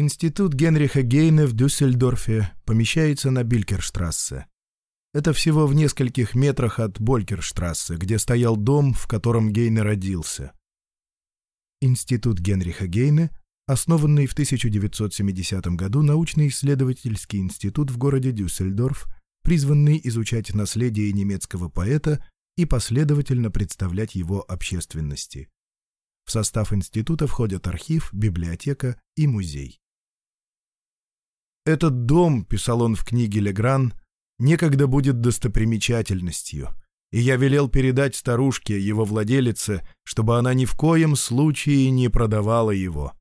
Институт Генриха Гейна в Дюссельдорфе помещается на Билькерштрассе. Это всего в нескольких метрах от Болькерштрассе, где стоял дом, в котором Гейне родился. Институт Генриха Гейне – основанный в 1970 году научно-исследовательский институт в городе Дюссельдорф, призванный изучать наследие немецкого поэта и последовательно представлять его общественности. В состав института входят архив, библиотека и музей. Этот дом, — писал он в книге Легран, — некогда будет достопримечательностью, и я велел передать старушке, его владелице, чтобы она ни в коем случае не продавала его.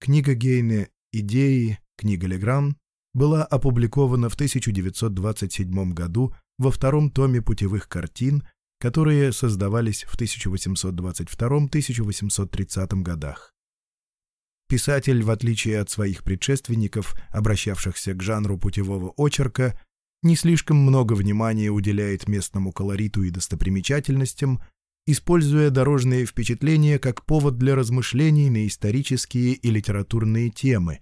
Книга Гейне «Идеи», книга Легран, была опубликована в 1927 году во втором томе путевых картин, которые создавались в 1822-1830 годах писатель, в отличие от своих предшественников, обращавшихся к жанру путевого очерка, не слишком много внимания уделяет местному колориту и достопримечательностям, используя дорожные впечатления как повод для размышлений на исторические и литературные темы,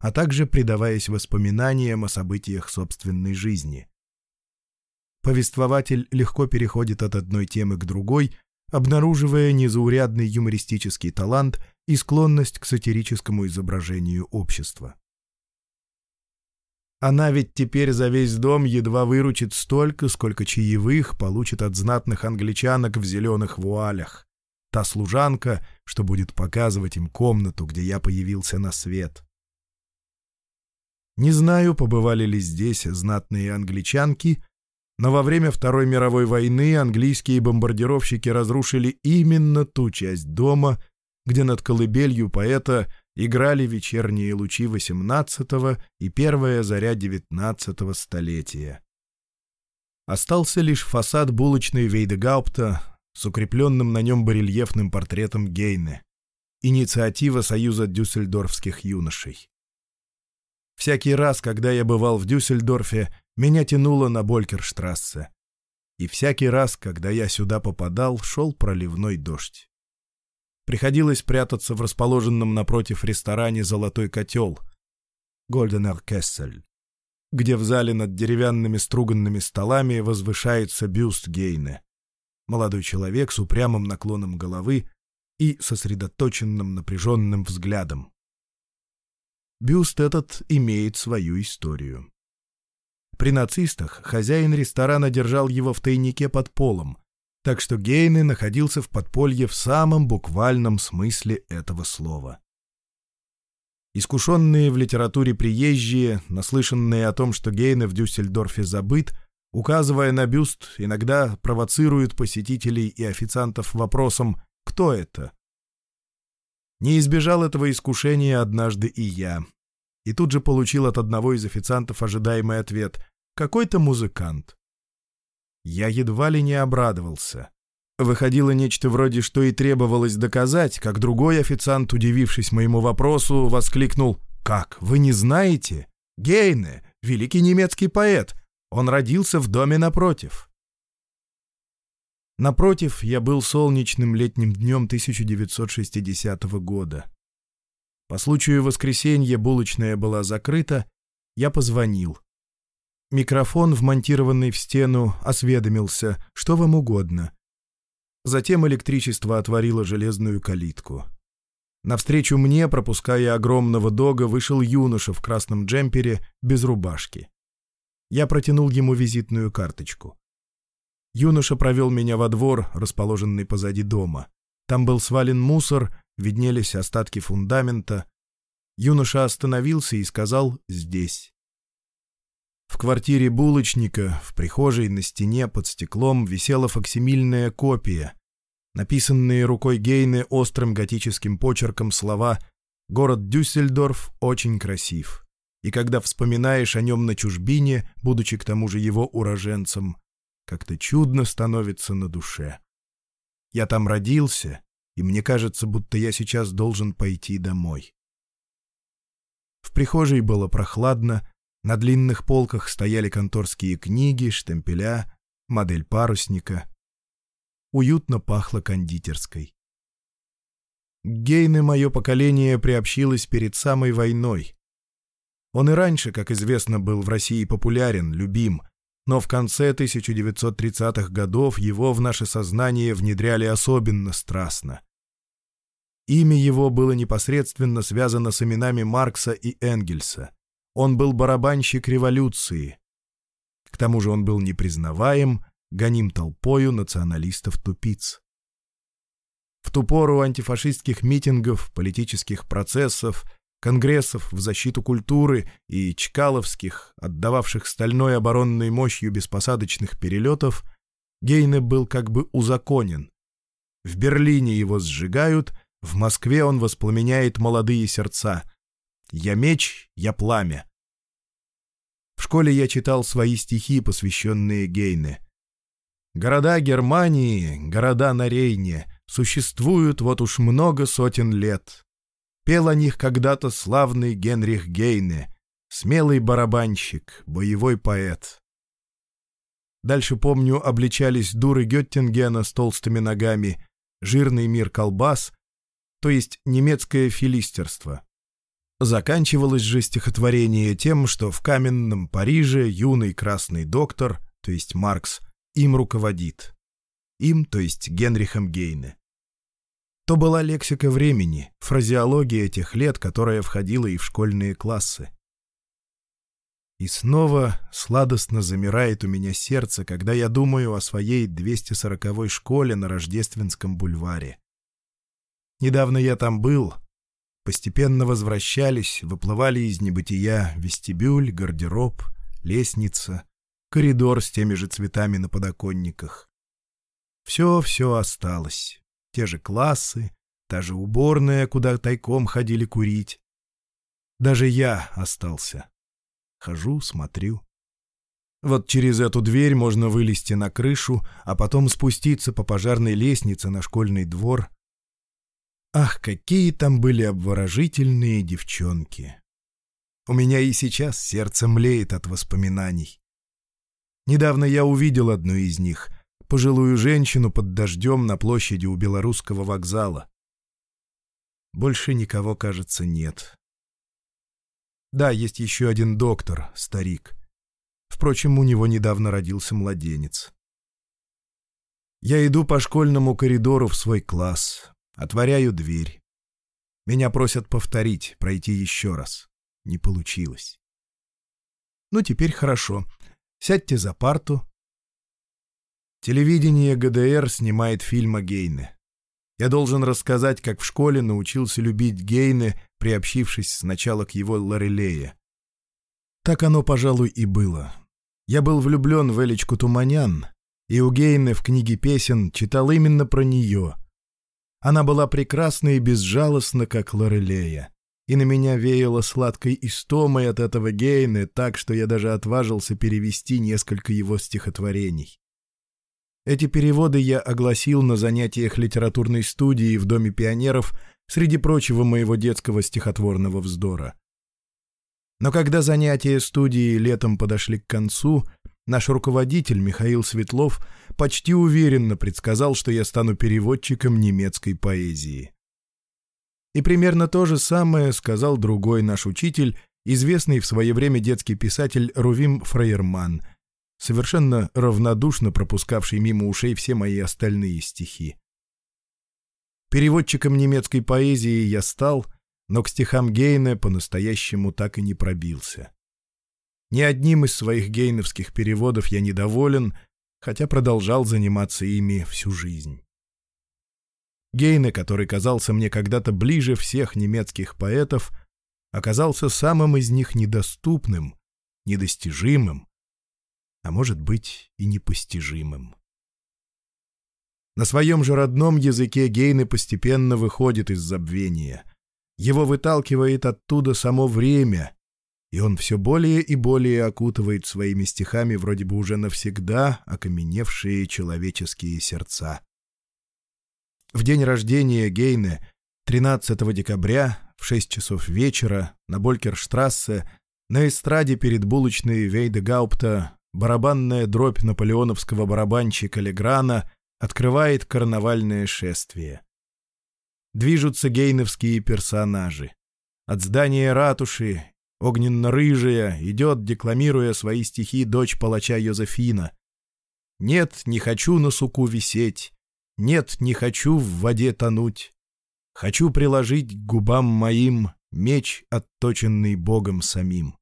а также предаваясь воспоминаниям о событиях собственной жизни. Повествователь легко переходит от одной темы к другой, обнаруживая незаурядный юмористический талант и склонность к сатирическому изображению общества. Она ведь теперь за весь дом едва выручит столько, сколько чаевых получит от знатных англичанок в зеленых вуалях. Та служанка, что будет показывать им комнату, где я появился на свет. Не знаю, побывали ли здесь знатные англичанки, но во время Второй мировой войны английские бомбардировщики разрушили именно ту часть дома, где над колыбелью поэта играли вечерние лучи XVIII и первая заря XIX столетия. Остался лишь фасад булочной Вейдегаупта с укрепленным на нем барельефным портретом Гейне. Инициатива Союза дюссельдорфских юношей. Всякий раз, когда я бывал в Дюссельдорфе, меня тянуло на Болькерштрассе. И всякий раз, когда я сюда попадал, шел проливной дождь. Приходилось прятаться в расположенном напротив ресторане «Золотой котел» Гольденер Кессель, где в зале над деревянными струганными столами возвышается бюст Гейне. Молодой человек с упрямым наклоном головы и сосредоточенным напряженным взглядом. Бюст этот имеет свою историю. При нацистах хозяин ресторана держал его в тайнике под полом, так что Гейны находился в подполье в самом буквальном смысле этого слова. Искушенные в литературе приезжие, наслышанные о том, что Гейны в Дюссельдорфе забыт, указывая на бюст, иногда провоцируют посетителей и официантов вопросом «Кто это?». Не избежал этого искушения однажды и я. И тут же получил от одного из официантов ожидаемый ответ «Какой-то музыкант». Я едва ли не обрадовался. Выходило нечто вроде, что и требовалось доказать, как другой официант, удивившись моему вопросу, воскликнул «Как, вы не знаете? Гейне, великий немецкий поэт, он родился в доме напротив». Напротив, я был солнечным летним днем 1960 года. По случаю воскресенья булочная была закрыта, я позвонил. Микрофон, вмонтированный в стену, осведомился, что вам угодно. Затем электричество отворило железную калитку. Навстречу мне, пропуская огромного дога, вышел юноша в красном джемпере без рубашки. Я протянул ему визитную карточку. Юноша провел меня во двор, расположенный позади дома. Там был свален мусор, виднелись остатки фундамента. Юноша остановился и сказал «здесь». В квартире булочника, в прихожей на стене под стеклом висела факсимильная копия. Написанные рукой Гейны острым готическим почерком слова «Город Дюссельдорф очень красив». И когда вспоминаешь о нем на чужбине, будучи к тому же его уроженцем, как-то чудно становится на душе. Я там родился, и мне кажется, будто я сейчас должен пойти домой. В прихожей было прохладно, на длинных полках стояли конторские книги, штемпеля, модель парусника. Уютно пахло кондитерской. Гейны мое поколение приобщилось перед самой войной. Он и раньше, как известно, был в России популярен, любим, но в конце 1930-х годов его в наше сознание внедряли особенно страстно. Имя его было непосредственно связано с именами Маркса и Энгельса. Он был барабанщик революции. К тому же он был непризнаваем, гоним толпою националистов-тупиц. В ту пору антифашистских митингов, политических процессов, конгрессов в защиту культуры и чкаловских, отдававших стальной оборонной мощью беспосадочных перелетов, Гейне был как бы узаконен. В Берлине его сжигают, в Москве он воспламеняет молодые сердца. Я меч, я пламя. В школе я читал свои стихи, посвященные Гейне. Города Германии, города на Рейне существуют вот уж много сотен лет. Пел о них когда-то славный Генрих Гейне, смелый барабанщик, боевой поэт. Дальше, помню, обличались дуры Геттингена с толстыми ногами, жирный мир колбас, то есть немецкое филистерство. Заканчивалось же стихотворение тем, что в каменном Париже юный красный доктор, то есть Маркс, им руководит. Им, то есть Генрихом Гейне. То была лексика времени, фразеология тех лет, которая входила и в школьные классы. И снова сладостно замирает у меня сердце, когда я думаю о своей 240-й школе на Рождественском бульваре. Недавно я там был, постепенно возвращались, выплывали из небытия вестибюль, гардероб, лестница, коридор с теми же цветами на подоконниках. Все-все осталось. Те же классы, та же уборная, куда тайком ходили курить. Даже я остался. Хожу, смотрю. Вот через эту дверь можно вылезти на крышу, а потом спуститься по пожарной лестнице на школьный двор, Ах, какие там были обворожительные девчонки! У меня и сейчас сердце млеет от воспоминаний. Недавно я увидел одну из них, пожилую женщину под дождем на площади у Белорусского вокзала. Больше никого, кажется, нет. Да, есть еще один доктор, старик. Впрочем, у него недавно родился младенец. Я иду по школьному коридору в свой класс. Отворяю дверь. Меня просят повторить, пройти еще раз. Не получилось. Ну, теперь хорошо. Сядьте за парту. Телевидение ГДР снимает фильм о Гейне. Я должен рассказать, как в школе научился любить Гейне, приобщившись сначала к его Лорелее. Так оно, пожалуй, и было. Я был влюблен в Элечку Туманян, и у Гейны в книге песен читал именно про нее — она была прекрасна и безжалостна, как Лорелея. И на меня веяло сладкой истомой от этого Гейны, так что я даже отважился перевести несколько его стихотворений. Эти переводы я огласил на занятиях литературной студии в Доме пионеров среди прочего моего детского стихотворного вздора. Но когда занятия студии летом подошли к концу — Наш руководитель Михаил Светлов почти уверенно предсказал, что я стану переводчиком немецкой поэзии. И примерно то же самое сказал другой наш учитель, известный в свое время детский писатель Рувим Фрейерман, совершенно равнодушно пропускавший мимо ушей все мои остальные стихи. Переводчиком немецкой поэзии я стал, но к стихам Гейне по-настоящему так и не пробился. Ни одним из своих гейновских переводов я недоволен, хотя продолжал заниматься ими всю жизнь. Гейне, который казался мне когда-то ближе всех немецких поэтов, оказался самым из них недоступным, недостижимым, а может быть и непостижимым. На своем же родном языке Гейне постепенно выходит из забвения. Его выталкивает оттуда само время, и он все более и более окутывает своими стихами вроде бы уже навсегда окаменевшие человеческие сердца. В день рождения Гейне, 13 декабря, в 6 часов вечера, на Болькерштрассе, на эстраде перед булочной Вейда Гаупта барабанная дробь наполеоновского барабанщика Леграна открывает карнавальное шествие. Движутся гейновские персонажи. От здания ратуши огненно-рыжая, идет, декламируя свои стихи дочь палача Йозефина. «Нет, не хочу на суку висеть, нет, не хочу в воде тонуть. Хочу приложить к губам моим меч, отточенный Богом самим».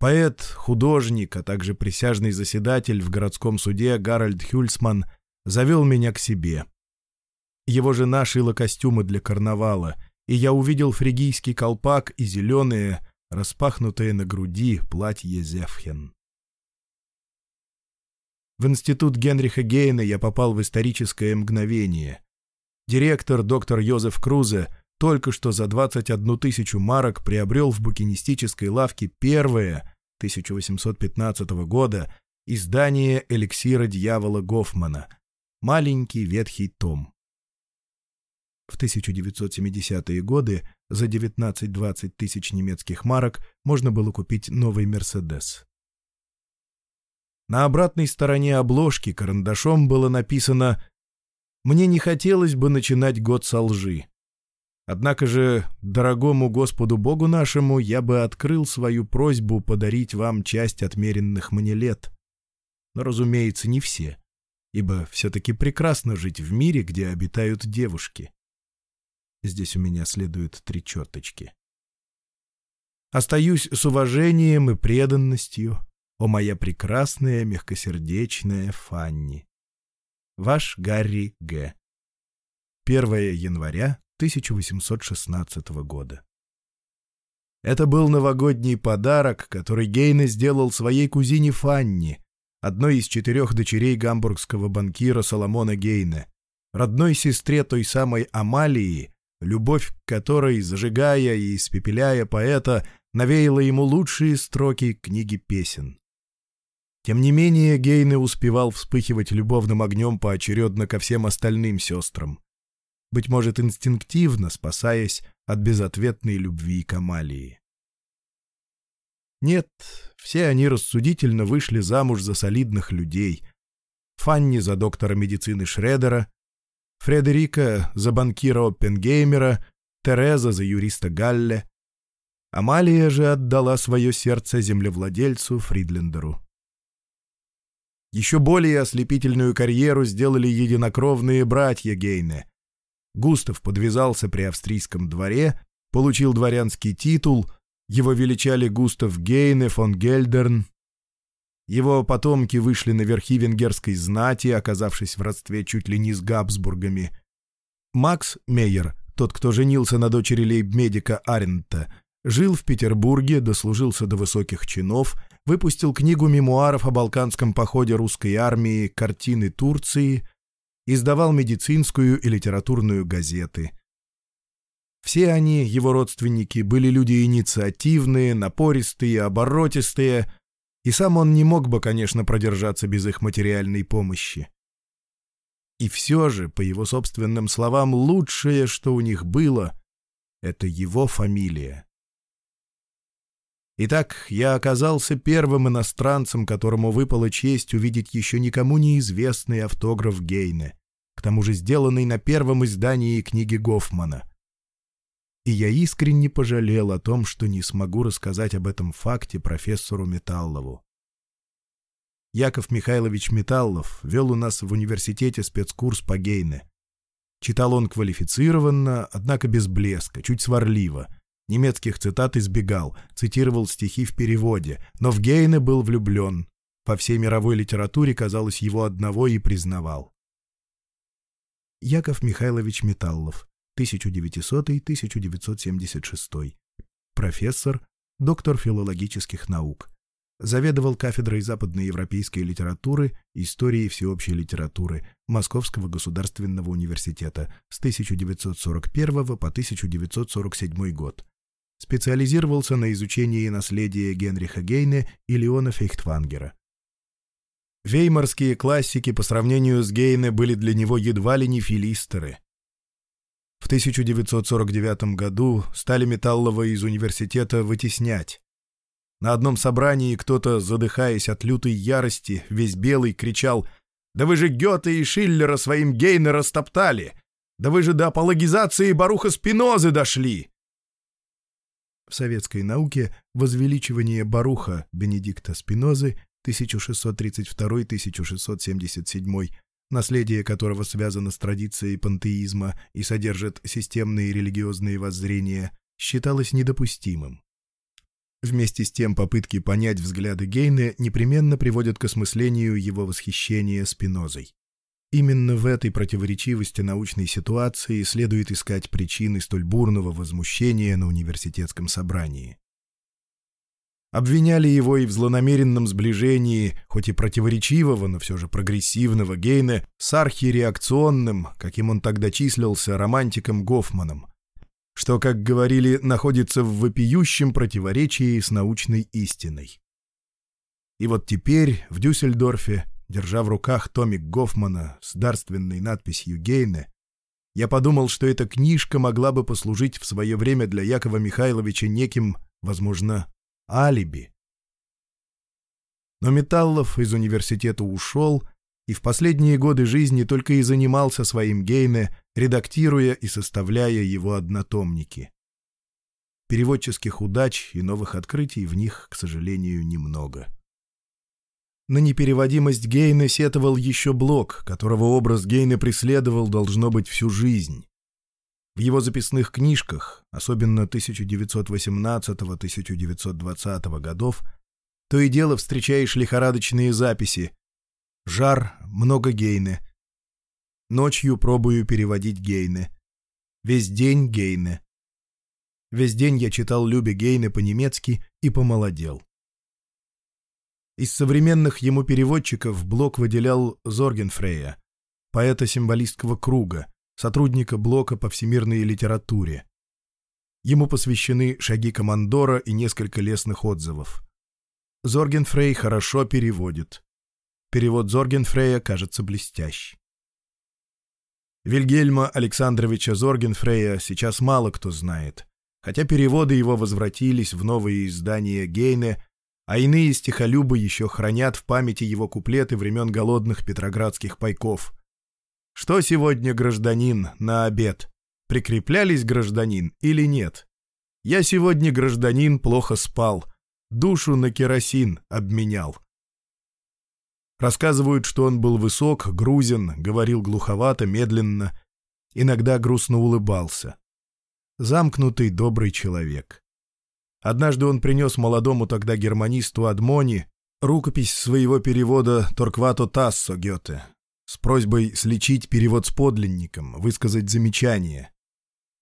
Поэт, художник, а также присяжный заседатель в городском суде Гарольд Хюльсман завел меня к себе. Его жена шила костюмы для карнавала — и я увидел фригийский колпак и зеленые, распахнутые на груди платье Зевхен. В институт Генриха Гейна я попал в историческое мгновение. Директор, доктор Йозеф Крузе, только что за 21 тысячу марок приобрел в букинистической лавке первое 1815 года издание «Эликсира дьявола Гофмана» маленький ветхий том. В 1970-е годы за 19-20 тысяч немецких марок можно было купить новый «Мерседес». На обратной стороне обложки карандашом было написано «Мне не хотелось бы начинать год со лжи. Однако же, дорогому Господу Богу нашему, я бы открыл свою просьбу подарить вам часть отмеренных мне лет. Но, разумеется, не все, ибо все-таки прекрасно жить в мире, где обитают девушки. Здесь у меня следуют три черточки. Остаюсь с уважением и преданностью, о моя прекрасная мягкосердечная Фанни. Ваш Гарри Г. 1 января 1816 года. Это был новогодний подарок, который Гейна сделал своей кузине Фанни, одной из четырех дочерей гамбургского банкира Соломона Гейна, родной сестре той самой Амалии, любовь к которой, зажигая и испепеляя поэта, навеяла ему лучшие строки книги песен. Тем не менее, Гейне успевал вспыхивать любовным огнем поочередно ко всем остальным сестрам, быть может, инстинктивно спасаясь от безответной любви к Амалии. Нет, все они рассудительно вышли замуж за солидных людей. Фанни за доктора медицины Шредера, Фредерика за банкира Оппенгеймера, Тереза за юриста Галле. Амалия же отдала свое сердце землевладельцу Фридлендеру. Еще более ослепительную карьеру сделали единокровные братья Гейне. Густав подвязался при австрийском дворе, получил дворянский титул, его величали Густав Гейне фон Гельдерн, его потомки вышли на верхи венгерской знати, оказавшись в родстве чуть ли не с Габсбургами. Макс Мейер, тот, кто женился на дочери лейб-медика Арента, жил в Петербурге, дослужился до высоких чинов, выпустил книгу мемуаров о балканском походе русской армии, картины Турции, издавал медицинскую и литературную газеты – все они, его родственники, были люди инициативные, напористые, оборотистые, и сам он не мог бы, конечно, продержаться без их материальной помощи. И все же, по его собственным словам, лучшее, что у них было, — это его фамилия. Итак, я оказался первым иностранцем, которому выпала честь увидеть еще никому неизвестный автограф Гейне, к тому же сделанный на первом издании книги Гофмана — и я искренне пожалел о том, что не смогу рассказать об этом факте профессору Металлову. Яков Михайлович Металлов вел у нас в университете спецкурс по Гейне. Читал он квалифицированно, однако без блеска, чуть сварливо. Немецких цитат избегал, цитировал стихи в переводе, но в Гейне был влюблен. По всей мировой литературе, казалось, его одного и признавал. Яков Михайлович Металлов, 1900-1976, профессор, доктор филологических наук, заведовал кафедрой западноевропейской литературы, истории всеобщей литературы Московского государственного университета с 1941 по 1947 год. Специализировался на изучении наследия Генриха Гейне и Леона Фейхтвангера. Веймарские классики по сравнению с Гейне были для него едва ли не филистеры – в 1949 году стали Металлова из университета вытеснять. На одном собрании кто-то, задыхаясь от лютой ярости, весь белый кричал «Да вы же Гёте и Шиллера своим гейны растоптали! Да вы же до апологизации Баруха Спинозы дошли!» В советской науке возвеличивание Баруха Бенедикта Спинозы 1632-1677 наследие которого связано с традицией пантеизма и содержит системные религиозные воззрения, считалось недопустимым. Вместе с тем попытки понять взгляды Гейне непременно приводят к осмыслению его восхищения Спинозой. Именно в этой противоречивости научной ситуации следует искать причины столь бурного возмущения на университетском собрании обвиняли его и в злонамеренном сближении, хоть и противоречивого, но все же прогрессивного гейна с архиреакционным, каким он тогда числился, романтиком Гофманом, что, как говорили, находится в вопиющем противоречии с научной истиной. И вот теперь в Дюссельдорфе, держа в руках томик Гофмана с дарственной надписью Гейне, я подумал, что эта книжка могла бы послужить в свое время для Якова Михайловича неким, возможно, алиби. Но Металлов из университета ушел и в последние годы жизни только и занимался своим гейме, редактируя и составляя его однотомники. Переводческих удач и новых открытий в них, к сожалению, немного. На непереводимость Гейна сетовал еще Блок, которого образ Гейна преследовал, должно быть, всю жизнь. В его записных книжках, особенно 1918-1920 годов, то и дело встречаешь лихорадочные записи. Жар, много Гейны. Ночью пробую переводить Гейны. Весь день Гейны. Весь день я читал Любе Гейне по-немецки и помолодел. Из современных ему переводчиков Блок выделял Зоргенфрея, поэта символистского круга, сотрудника блока по всемирной литературе. Ему посвящены шаги командора и несколько лестных отзывов. Зоргенфрей хорошо переводит. Перевод Зоргенфрея кажется блестящ. Вильгельма Александровича Зоргенфрея сейчас мало кто знает, хотя переводы его возвратились в новые издания Гейне, а иные стихолюбы еще хранят в памяти его куплеты времен голодных петроградских пайков – что сегодня гражданин на обед? Прикреплялись гражданин или нет? Я сегодня гражданин плохо спал. Душу на керосин обменял. Рассказывают, что он был высок, грузен, говорил глуховато, медленно. Иногда грустно улыбался. Замкнутый добрый человек. Однажды он принес молодому тогда германисту Адмони рукопись своего перевода Торквато Тассо Гёте, с просьбой сличить перевод с подлинником, высказать замечание.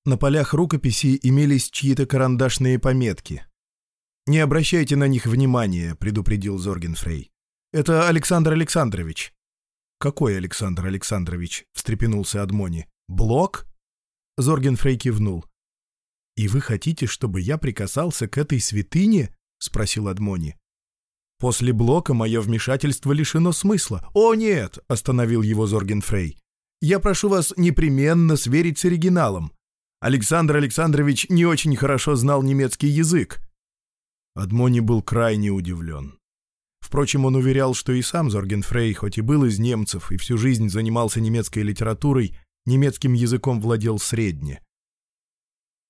На полях рукописи имелись чьи-то карандашные пометки. «Не обращайте на них внимания», — предупредил Зоргенфрей. «Это Александр Александрович». «Какой Александр Александрович?» — встрепенулся Адмони. «Блок?» Зоргенфрей кивнул. «И вы хотите, чтобы я прикасался к этой святыне?» — спросил Адмони. После блока мое вмешательство лишено смысла. О нет, остановил его Зорген Фрей. Я прошу вас непременно сверить с оригиналом. Александр Александрович не очень хорошо знал немецкий язык. Адмони был крайне удивлен. Впрочем, он уверял, что и сам Зорген Фрей, хоть и был из немцев и всю жизнь занимался немецкой литературой, немецким языком владел средне.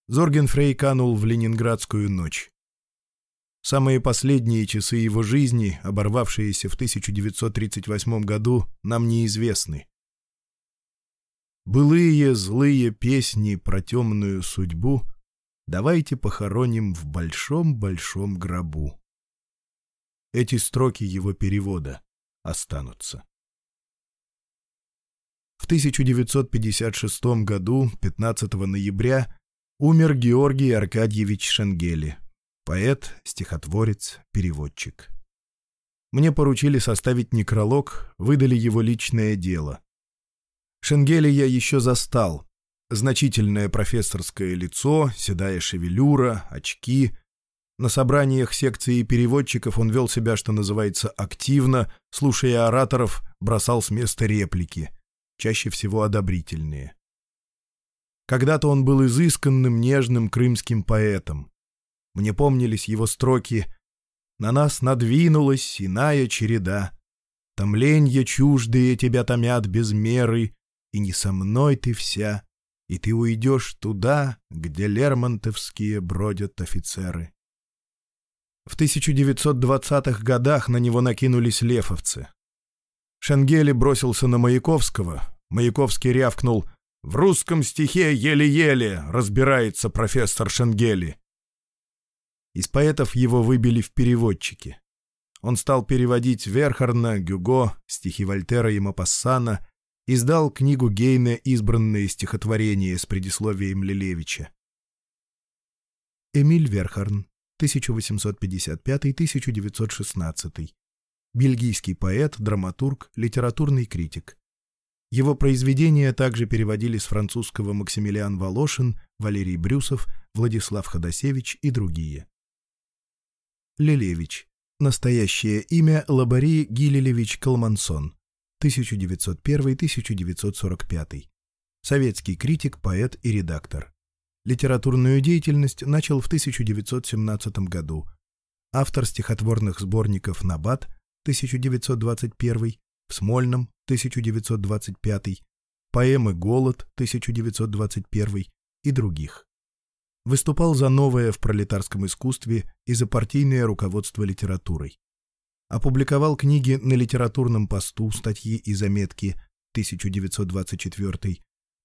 Зорген Фрей канул в ленинградскую ночь. Самые последние часы его жизни, оборвавшиеся в 1938 году, нам неизвестны. Былые злые песни про темную судьбу давайте похороним в большом-большом гробу. Эти строки его перевода останутся. В 1956 году, 15 ноября, умер Георгий Аркадьевич Шенгели, Поэт, стихотворец, переводчик. Мне поручили составить некролог, выдали его личное дело. Шенгеля я еще застал. Значительное профессорское лицо, седая шевелюра, очки. На собраниях секции переводчиков он вел себя, что называется, активно, слушая ораторов, бросал с места реплики, чаще всего одобрительные. Когда-то он был изысканным, нежным крымским поэтом. Мне помнились его строки «На нас надвинулась иная череда, Томленья чуждые тебя томят без меры, И не со мной ты вся, и ты уйдешь туда, Где лермонтовские бродят офицеры». В 1920-х годах на него накинулись лефовцы. Шенгели бросился на Маяковского. Маяковский рявкнул «В русском стихе еле-еле разбирается профессор Шенгели». Из поэтов его выбили в переводчики. Он стал переводить Верхарна, Гюго, стихи Вольтера и Мапассана, издал книгу Гейна «Избранные стихотворения» с предисловием Лилевича. Эмиль Верхарн, 1855-1916. Бельгийский поэт, драматург, литературный критик. Его произведения также переводили с французского Максимилиан Волошин, Валерий Брюсов, Владислав Ходосевич и другие. Лелевич. Настоящее имя Лабари Гилелевич Калмансон. 1901-1945. Советский критик, поэт и редактор. Литературную деятельность начал в 1917 году. Автор стихотворных сборников «Набат» 1921, «В Смольном» 1925, поэмы «Голод» 1921 и других выступал за новое в пролетарском искусстве и за партийное руководство литературой. Опубликовал книги на литературном посту, статьи и заметки 1924,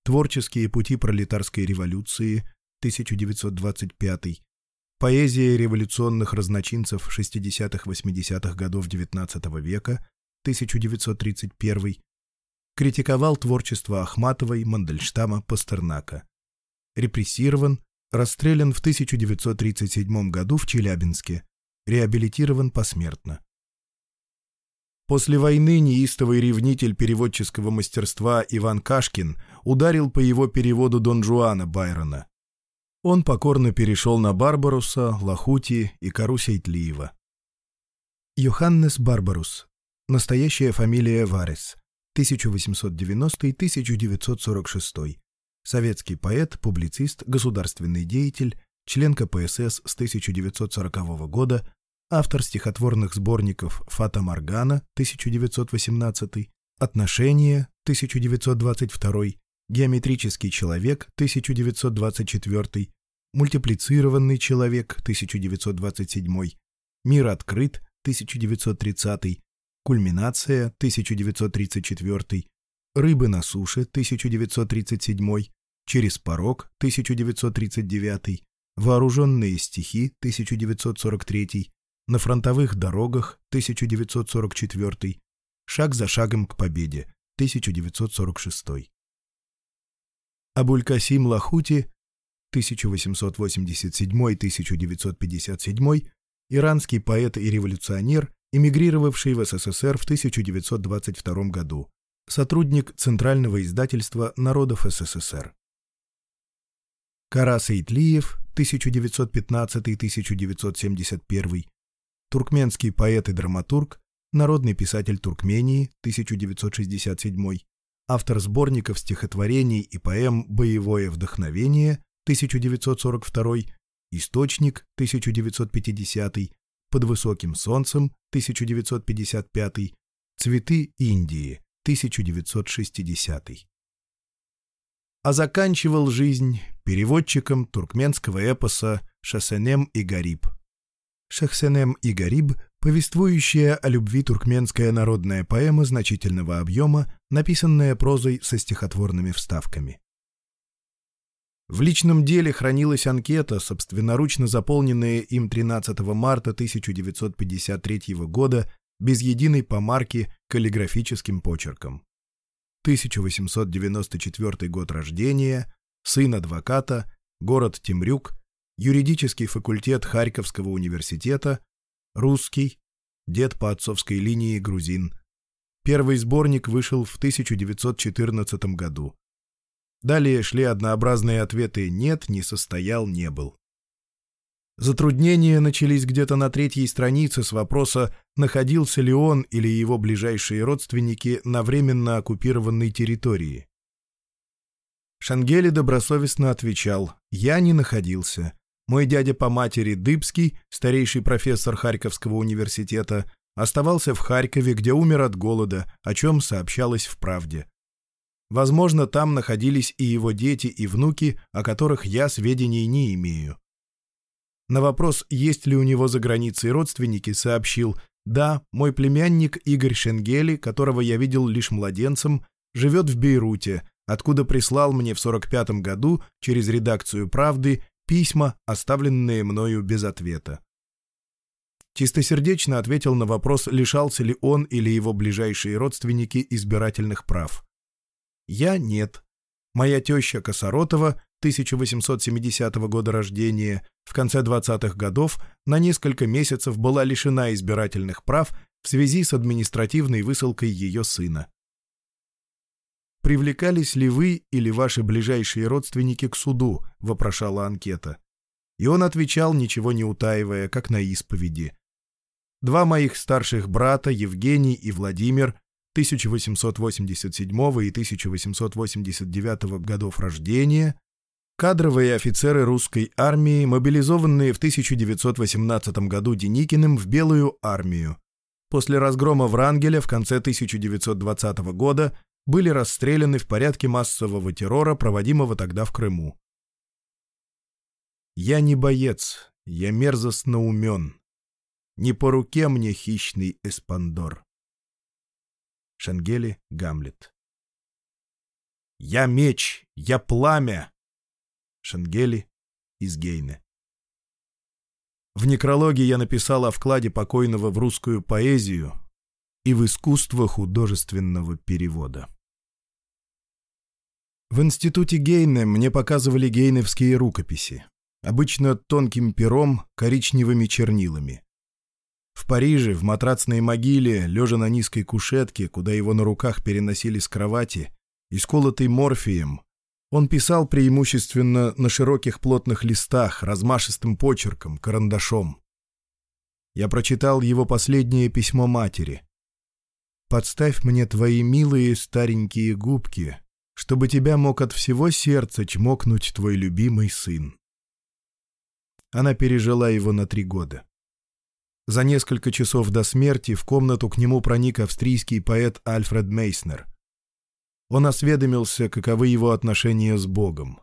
творческие пути пролетарской революции 1925, поэзия революционных разночинцев 60-80-х годов XIX века 1931, критиковал творчество Ахматовой, Мандельштама, Пастернака. Репрессирован – расстрелян в 1937 году в Челябинске, реабилитирован посмертно. После войны неистовый ревнитель переводческого мастерства Иван Кашкин ударил по его переводу Дон Жуана Байрона. Он покорно перешел на Барбаруса, Лахути и Кару Сейтлиева. Йоханнес Барбарус. Настоящая фамилия Варес. 1890-1946 советский поэт, публицист, государственный деятель, член КПСС с 1940 года, автор стихотворных сборников «Фата Маргана» 1918, «Отношения» 1922, «Геометрический человек» 1924, «Мультиплицированный человек» 1927, «Мир открыт» 1930, «Кульминация» 1934, «Рыбы на суше» 1937, «Через порог» 1939, «Вооруженные стихи» 1943, «На фронтовых дорогах» 1944, «Шаг за шагом к победе» 1946. Абулькасим Лахути 1887-1957, иранский поэт и революционер, эмигрировавший в СССР в 1922 году, сотрудник Центрального издательства народов СССР. Караса Итлиев, 1915-1971, туркменский поэт и драматург, народный писатель Туркмении, 1967, автор сборников стихотворений и поэм «Боевое вдохновение», 1942, «Источник», 1950, «Под высоким солнцем», 1955, «Цветы Индии», 1960 а заканчивал жизнь переводчиком туркменского эпоса «Шахсенем и Гариб». «Шахсенем и Гариб» — повествующая о любви туркменская народная поэма значительного объема, написанная прозой со стихотворными вставками. В личном деле хранилась анкета, собственноручно заполненная им 13 марта 1953 года без единой помарки каллиграфическим почерком. 1894 год рождения, сын адвоката, город Темрюк, юридический факультет Харьковского университета, русский, дед по отцовской линии грузин. Первый сборник вышел в 1914 году. Далее шли однообразные ответы «нет», «не состоял», «не был». Затруднения начались где-то на третьей странице с вопроса, находился ли он или его ближайшие родственники на временно оккупированной территории. Шангели добросовестно отвечал «Я не находился. Мой дядя по матери Дыбский, старейший профессор Харьковского университета, оставался в Харькове, где умер от голода, о чем сообщалось в «Правде». Возможно, там находились и его дети, и внуки, о которых я сведений не имею. На вопрос, есть ли у него за границей родственники, сообщил «Да, мой племянник Игорь Шенгели, которого я видел лишь младенцем, живет в Бейруте, откуда прислал мне в 45 году через редакцию «Правды» письма, оставленные мною без ответа». Чистосердечно ответил на вопрос, лишался ли он или его ближайшие родственники избирательных прав. «Я нет. Моя теща Косоротова – 1870 года рождения, в конце 20-х годов на несколько месяцев была лишена избирательных прав в связи с административной высылкой ее сына. «Привлекались ли вы или ваши ближайшие родственники к суду?» – вопрошала анкета. И он отвечал, ничего не утаивая, как на исповеди. «Два моих старших брата, Евгений и Владимир, 1887 и 1889 годов рождения – Кадровые офицеры русской армии, мобилизованные в 1918 году Деникиным в Белую армию, после разгрома Врангеля в конце 1920 года были расстреляны в порядке массового террора, проводимого тогда в Крыму. «Я не боец, я мерзостно умен. Не по руке мне хищный эспандор». Шангели Гамлет «Я меч, я пламя, Шенгели из Гейны. В некрологе я написал о вкладе покойного в русскую поэзию и в искусство художественного перевода. В институте Гейне мне показывали гейневские рукописи, обычно тонким пером, коричневыми чернилами. В Париже, в матрацной могиле, лежа на низкой кушетке, куда его на руках переносили с кровати, исколотый морфием, он писал преимущественно на широких плотных листах, размашистым почерком, карандашом. Я прочитал его последнее письмо матери. «Подставь мне твои милые старенькие губки, чтобы тебя мог от всего сердца чмокнуть твой любимый сын». Она пережила его на три года. За несколько часов до смерти в комнату к нему проник австрийский поэт Альфред Мейснер — Он осведомился, каковы его отношения с Богом.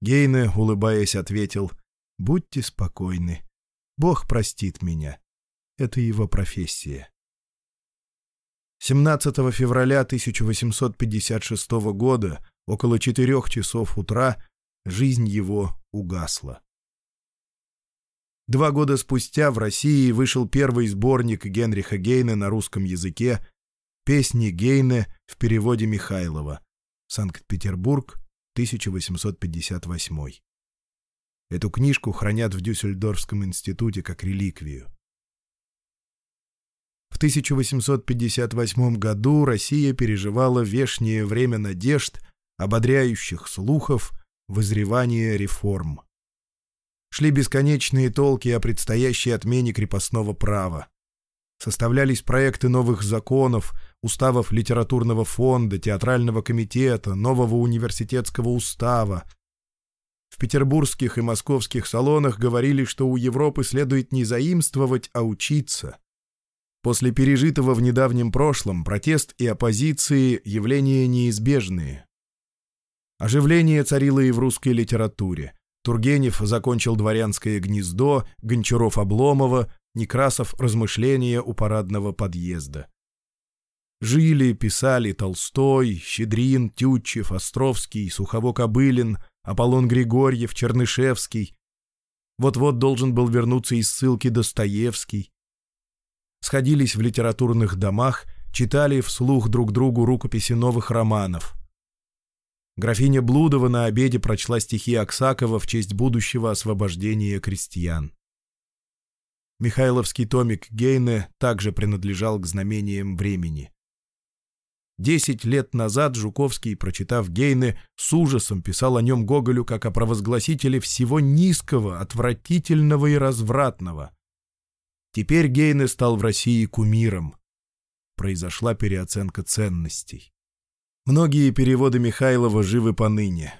Гейне, улыбаясь, ответил, «Будьте спокойны. Бог простит меня. Это его профессия». 17 февраля 1856 года, около четырех часов утра, жизнь его угасла. Два года спустя в России вышел первый сборник Генриха Гейне на русском языке Песни Гейне в переводе Михайлова. Санкт-Петербург, 1858. Эту книжку хранят в Дюссельдорфском институте как реликвию. В 1858 году Россия переживала вешнее время надежд, ободряющих слухов, вызревания реформ. Шли бесконечные толки о предстоящей отмене крепостного права составлялись проекты новых законов, уставов литературного фонда, театрального комитета, нового университетского устава. В петербургских и московских салонах говорили, что у Европы следует не заимствовать, а учиться. После пережитого в недавнем прошлом протест и оппозиции – явления неизбежные. Оживление царило и в русской литературе – Тургенев закончил «Дворянское гнездо», Гончаров Обломова, Некрасов размышления у парадного подъезда. Жили, писали Толстой, Щедрин, Тютчев, Островский, Сухово-Кобылин, Аполлон Григорьев, Чернышевский. Вот-вот должен был вернуться из ссылки Достоевский. Сходились в литературных домах, читали вслух друг другу рукописи новых романов — Графиня Блудова на обеде прочла стихи Аксакова в честь будущего освобождения крестьян. Михайловский томик Гейне также принадлежал к знамениям времени. Десять лет назад Жуковский, прочитав Гейне, с ужасом писал о нем Гоголю как о провозгласителе всего низкого, отвратительного и развратного. Теперь Гейне стал в России кумиром. Произошла переоценка ценностей. Многие переводы Михайлова живы поныне.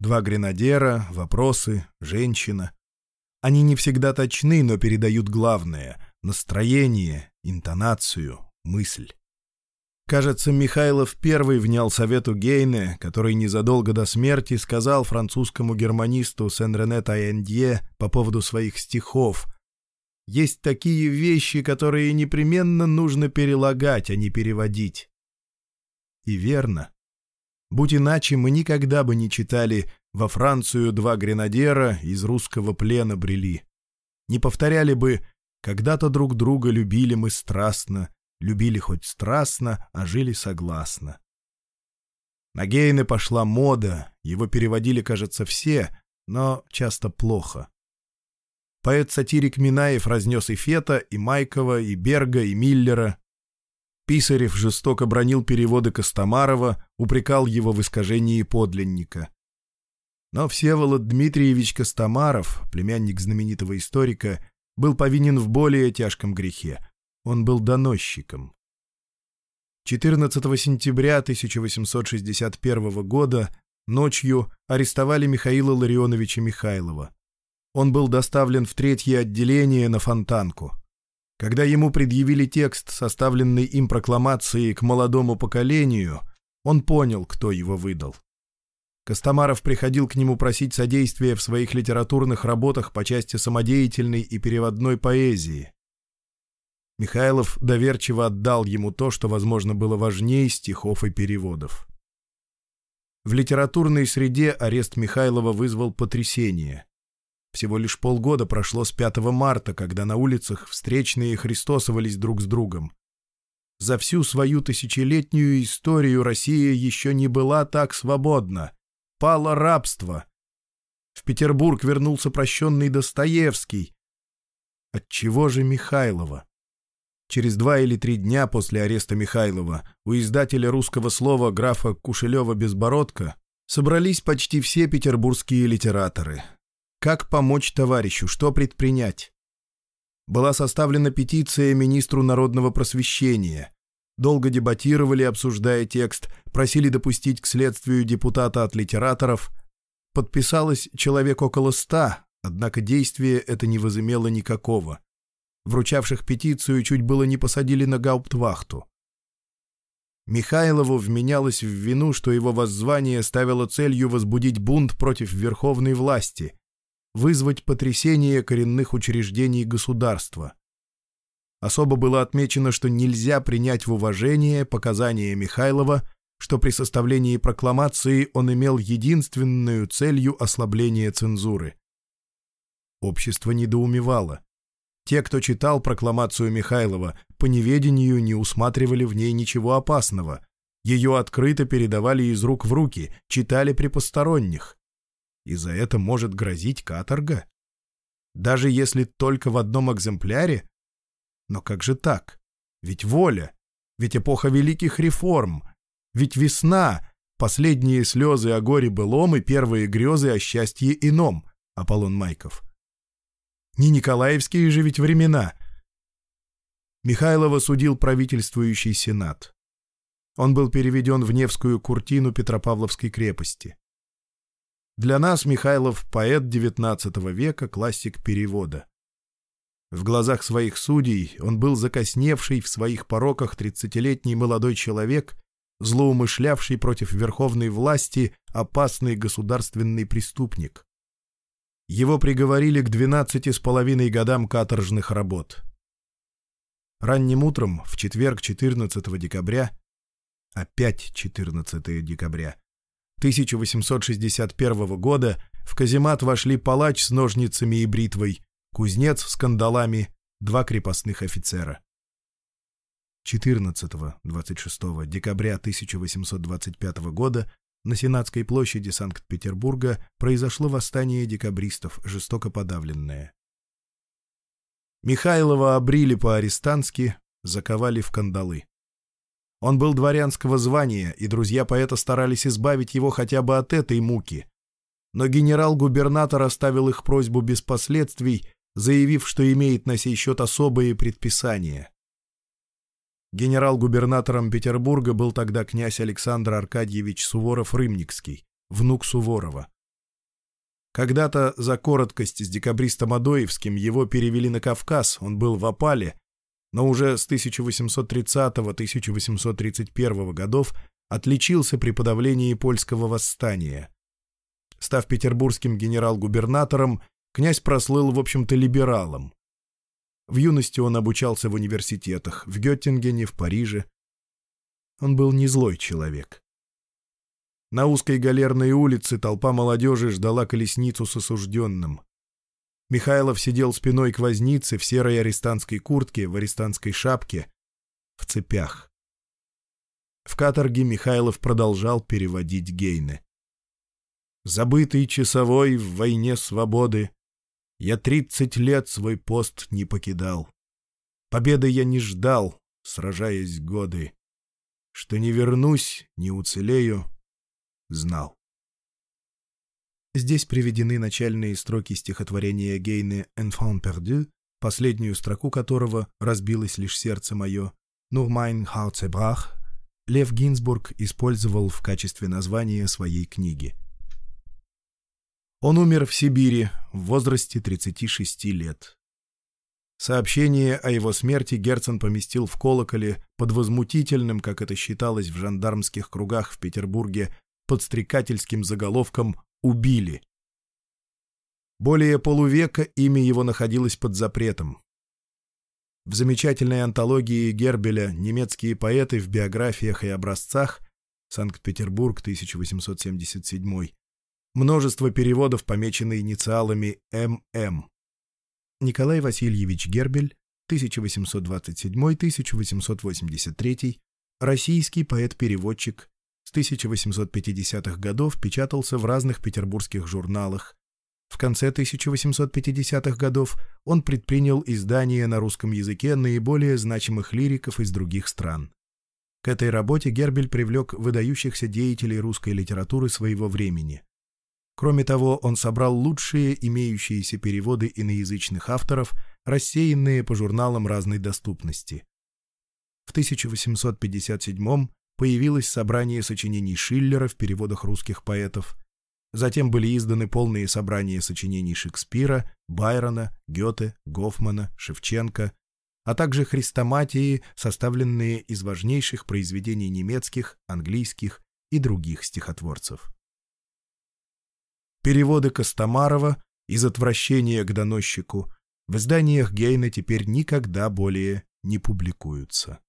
«Два гренадера», «Вопросы», «Женщина». Они не всегда точны, но передают главное — настроение, интонацию, мысль. Кажется, Михайлов первый внял совету Гейне, который незадолго до смерти сказал французскому германисту Сен-Рене Таэндье по поводу своих стихов. «Есть такие вещи, которые непременно нужно перелагать, а не переводить». И верно. Будь иначе, мы никогда бы не читали во Францию два гренадера из русского плена брели. Не повторяли бы «когда-то друг друга любили мы страстно, любили хоть страстно, а жили согласно». На Гейны пошла мода, его переводили, кажется, все, но часто плохо. Поэт-сатирик Минаев разнес и Фета, и Майкова, и Берга, и Миллера. Писарев жестоко бронил переводы Костомарова, упрекал его в искажении подлинника. Но Всеволод Дмитриевич Костомаров, племянник знаменитого историка, был повинен в более тяжком грехе. Он был доносчиком. 14 сентября 1861 года ночью арестовали Михаила Ларионовича Михайлова. Он был доставлен в третье отделение на Фонтанку. Когда ему предъявили текст, составленный им прокламации к молодому поколению, он понял, кто его выдал. Костомаров приходил к нему просить содействия в своих литературных работах по части самодеятельной и переводной поэзии. Михайлов доверчиво отдал ему то, что, возможно, было важнее стихов и переводов. В литературной среде арест Михайлова вызвал потрясение. Всего лишь полгода прошло с 5 марта, когда на улицах встречные христосовались друг с другом. За всю свою тысячелетнюю историю Россия еще не была так свободна — пало рабство. В Петербург вернулся прощенный Достоевский. Отчего же Михайлова? Через два или три дня после ареста Михайлова у издателя русского слова графа Кушелева-Безбородко собрались почти все петербургские литераторы. Как помочь товарищу, что предпринять? Была составлена петиция министру народного просвещения долго дебатировали, обсуждая текст, просили допустить к следствию депутата от литераторов. Подписалось человек около ста, однако действие это не возымело никакого. Вручавших петицию чуть было не посадили на гауптвахту. Михайлову вменялось в вину, что его воззвание ставило целью возбудить бунт против верховной власти, вызвать потрясение коренных учреждений государства – Особо было отмечено, что нельзя принять в уважение показания Михайлова, что при составлении прокламации он имел единственную целью ослабление цензуры. Общество недоумевало. Те, кто читал прокламацию Михайлова, по неведению не усматривали в ней ничего опасного. Ее открыто передавали из рук в руки, читали при посторонних. И за это может грозить каторга. Даже если только в одном экземпляре, но как же так? Ведь воля, ведь эпоха великих реформ, ведь весна, последние слезы о горе былом и первые грезы о счастье ином, Аполлон Майков. Не Николаевские же ведь времена. Михайлова судил правительствующий сенат. Он был переведен в Невскую куртину Петропавловской крепости. Для нас Михайлов – поэт XIX века, классик перевода. В глазах своих судей он был закосневший в своих пороках тридцатилетний молодой человек, злоумышлявший против верховной власти опасный государственный преступник. Его приговорили к 12 с половиной годам каторжных работ. Ранним утром, в четверг 14 декабря, опять 14 декабря, 1861 года в каземат вошли палач с ножницами и бритвой, кузнец с кандалами, два крепостных офицера. 14-26 декабря 1825 года на Сенатской площади Санкт-Петербурга произошло восстание декабристов, жестоко подавленное. Михайлова обрили по арестански заковали в кандалы. Он был дворянского звания, и друзья поэта старались избавить его хотя бы от этой муки. Но генерал-губернатор оставил их просьбу без последствий заявив, что имеет на сей счет особые предписания. Генерал-губернатором Петербурга был тогда князь Александр Аркадьевич Суворов-Рымникский, внук Суворова. Когда-то за короткость с декабристом Адоевским его перевели на Кавказ, он был в опале, но уже с 1830-1831 годов отличился при подавлении польского восстания. Став петербургским генерал-губернатором, Князь прослыл, в общем-то, либералом. В юности он обучался в университетах, в Геттингене, в Париже. Он был не злой человек. На узкой галерной улице толпа молодежи ждала колесницу с осужденным. Михайлов сидел спиной к вознице в серой арестантской куртке, в арестантской шапке, в цепях. В каторге Михайлов продолжал переводить гейны. Забытый часовой в войне свободы, я тридцать лет свой пост не покидал. Победы я не ждал, сражаясь годы. Что не вернусь, не уцелею, знал. Здесь приведены начальные строки стихотворения Гейны «Enfant perdu», последнюю строку которого разбилось лишь сердце мое, «Nur mein Herz Лев Гинзбург использовал в качестве названия своей книги — он умер в Сибири в возрасте 36 лет. Сообщение о его смерти Герцен поместил в колоколе под возмутительным, как это считалось в жандармских кругах в Петербурге, подстрекательским заголовком «Убили». Более полувека имя его находилось под запретом. В замечательной антологии Гербеля «Немецкие поэты в биографиях и образцах» Санкт-Петербург, 1877 множество переводов, помечены инициалами ММ. Николай Васильевич Гербель, 1827-1883, российский поэт-переводчик, с 1850-х годов печатался в разных петербургских журналах. В конце 1850-х годов он предпринял издание на русском языке наиболее значимых лириков из других стран. К этой работе Гербель привлек выдающихся деятелей русской литературы своего времени Кроме того, он собрал лучшие имеющиеся переводы иноязычных авторов, рассеянные по журналам разной доступности. В 1857 появилось собрание сочинений Шиллера в переводах русских поэтов. Затем были изданы полные собрания сочинений Шекспира, Байрона, Гёте, Гофмана, Шевченко, а также хрестоматии, составленные из важнейших произведений немецких, английских и других стихотворцев. Переводы Костомарова из отвращения к доносчику в изданиях Гейна теперь никогда более не публикуются.